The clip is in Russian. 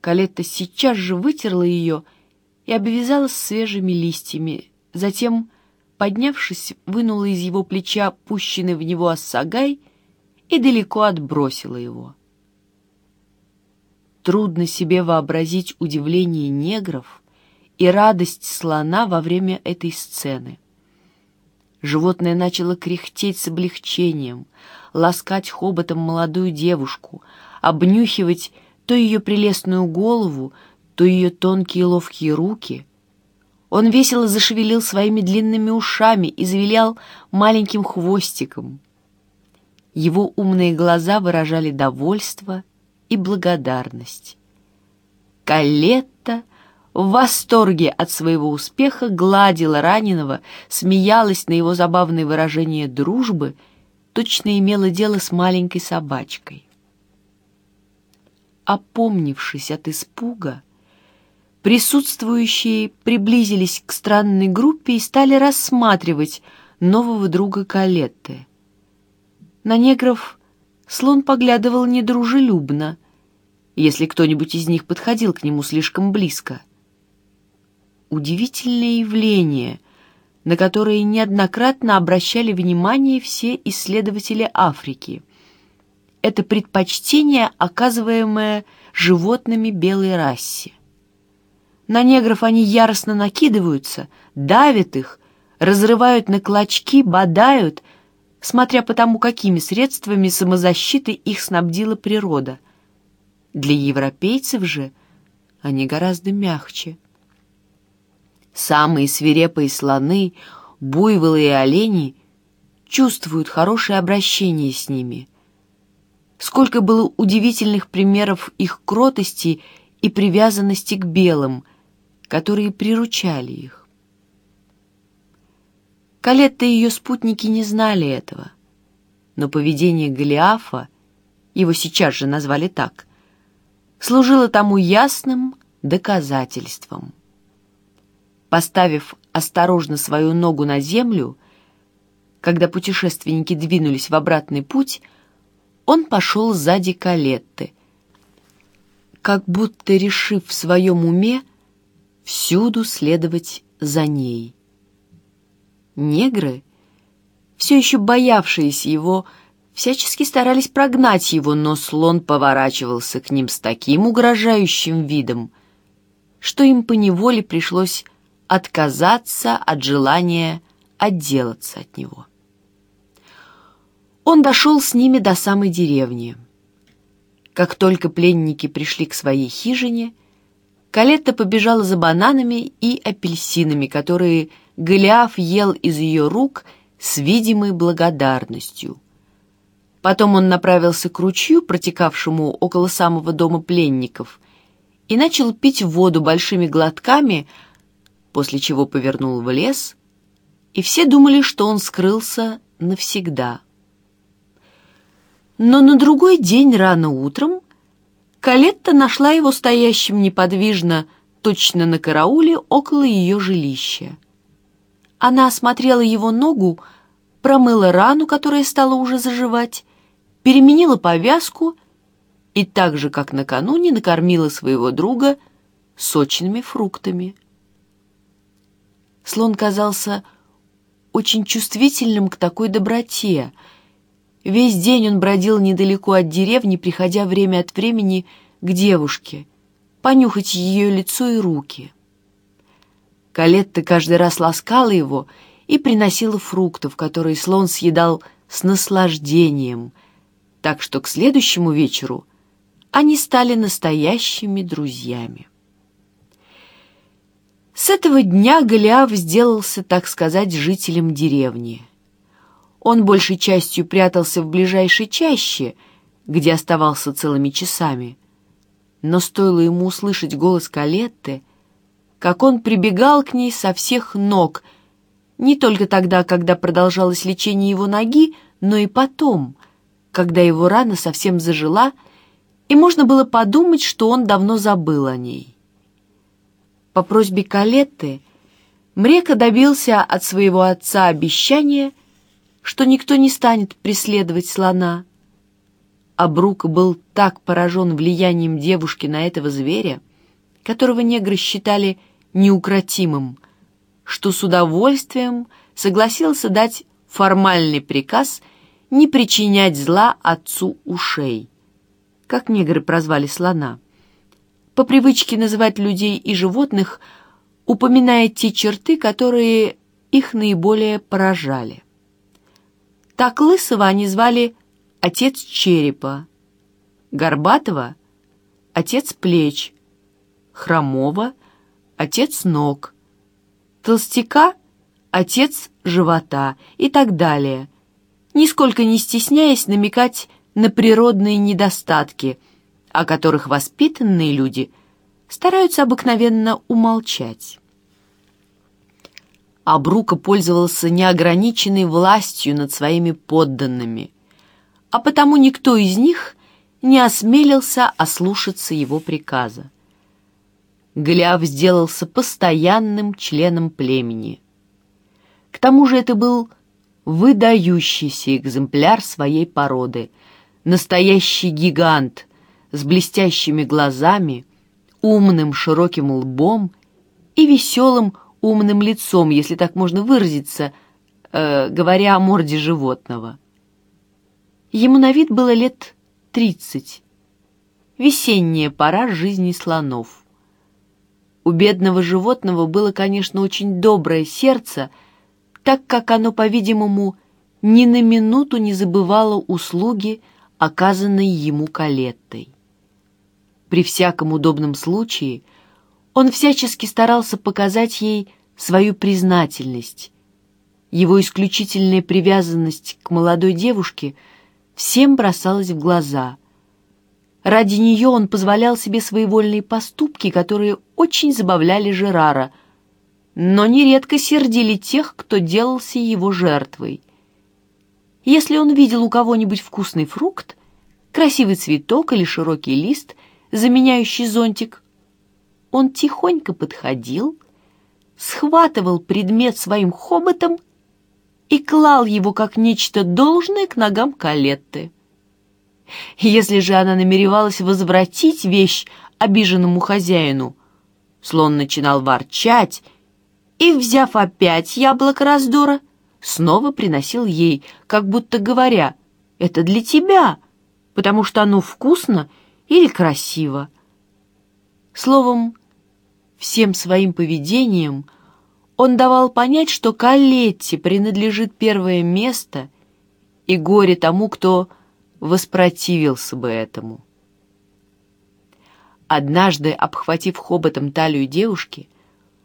Калетта сейчас же вытерла ее и обвязала свежими листьями, затем, поднявшись, вынула из его плеча пущенный в него ассагай и далеко отбросила его. Трудно себе вообразить удивление негров и радость слона во время этой сцены. Животное начало кряхтеть с облегчением, ласкать хоботом молодую девушку, обнюхивать то ее прелестную голову, то ее тонкие ловкие руки. Он весело зашевелил своими длинными ушами и завилял маленьким хвостиком. Его умные глаза выражали довольство и благодарность. Калетта в восторге от своего успеха гладила раненого, смеялась на его забавное выражение дружбы, точно имела дело с маленькой собачкой. Опомнившись от испуга, присутствующие приблизились к странной группе и стали рассматривать нового друга Калетты. На негров слон поглядывал недружелюбно, если кто-нибудь из них подходил к нему слишком близко. Удивительное явление, на которое неоднократно обращали внимание все исследователи Африки. Это предпочтение, оказываемое животными белой расе. На негров они яростно накидываются, давят их, разрывают на клочки, бодают, смотря по тому, какими средствами самозащиты их снабдила природа. Для европейцев же они гораздо мягче. Самые свирепые слоны, буйволы и олени чувствуют хорошее обращение с ними. Сколько было удивительных примеров их кротости и привязанности к белым, которые приручали их. Калетта и ее спутники не знали этого, но поведение Голиафа, его сейчас же назвали так, служило тому ясным доказательством. Поставив осторожно свою ногу на землю, когда путешественники двинулись в обратный путь, он пошел сзади Калетты, как будто решив в своем уме всюду следовать за ней. Негры, все еще боявшиеся его, всячески старались прогнать его, но слон поворачивался к ним с таким угрожающим видом, что им поневоле пришлось отказаться от желания отделаться от него. Он дошел с ними до самой деревни. Как только пленники пришли к своей хижине, Калетта побежала за бананами и апельсинами, которые Голиаф ел из ее рук с видимой благодарностью. Потом он направился к ручью, протекавшему около самого дома пленников, и начал пить воду большими глотками, после чего повернул в лес, и все думали, что он скрылся навсегда. Но на другой день рано утром Калетта нашла его стоящим неподвижно, точно на карауле, около ее жилища. Она осмотрела его ногу, промыла рану, которая стала уже заживать, переменила повязку и так же, как накануне, накормила своего друга сочными фруктами. Слон казался очень чувствительным к такой доброте. Весь день он бродил недалеко от деревни, приходя время от времени к девушке, понюхать ее лицо и руки. Калетта каждый раз ласкала его и приносила фруктов, которые слон съедал с наслаждением, так что к следующему вечеру они стали настоящими друзьями. С этого дня Голиаф сделался, так сказать, жителем деревни. Он большей частью прятался в ближайшей чаще, где оставался целыми часами. Но стоило ему услышать голос Калетты, как он прибегал к ней со всех ног, не только тогда, когда продолжалось лечение его ноги, но и потом, когда его рана совсем зажила, и можно было подумать, что он давно забыл о ней. По просьбе Калетты Мрека добился от своего отца обещания, что никто не станет преследовать слона, а Брук был так поражен влиянием девушки на этого зверя, которого негры считали неукротимым, что с удовольствием согласился дать формальный приказ не причинять зла отцу ушей, как негры прозвали слона. По привычке называть людей и животных, упоминая те черты, которые их наиболее поражали. Так Лысого они звали «отец черепа», Горбатого — «отец плеч», Хромого — «отец ног», Толстяка — «отец живота» и так далее, нисколько не стесняясь намекать на природные недостатки, о которых воспитанные люди стараются обыкновенно умолчать. Абрука пользовался неограниченной властью над своими подданными, а потому никто из них не осмелился ослушаться его приказа. Голиаф сделался постоянным членом племени. К тому же это был выдающийся экземпляр своей породы, настоящий гигант с блестящими глазами, умным широким лбом и веселым умным лицом, если так можно выразиться, э, говоря о морде животного. Ему на вид было лет тридцать. Весенняя пора жизни слонов. У бедного животного было, конечно, очень доброе сердце, так как оно, по-видимому, ни на минуту не забывало услуги, оказанные ему Калеттой. При всяком удобном случае – он всячески старался показать ей свою признательность. Его исключительная привязанность к молодой девушке всем бросалась в глаза. Ради нее он позволял себе своевольные поступки, которые очень забавляли Жерара, но нередко сердили тех, кто делался его жертвой. Если он видел у кого-нибудь вкусный фрукт, красивый цветок или широкий лист, заменяющий зонтик, он тихонько подходил, схватывал предмет своим хоботом и клал его как нечто должное к ногам Калетты. Если же она намеревалась возвратить вещь обиженному хозяину, слон начинал ворчать и, взяв опять яблоко раздора, снова приносил ей, как будто говоря, «Это для тебя, потому что оно вкусно или красиво». Словом, Всем своим поведением он давал понять, что Калетте принадлежит первое место и горе тому, кто воспротивился бы этому. Однажды, обхватив хоботом талию девушки,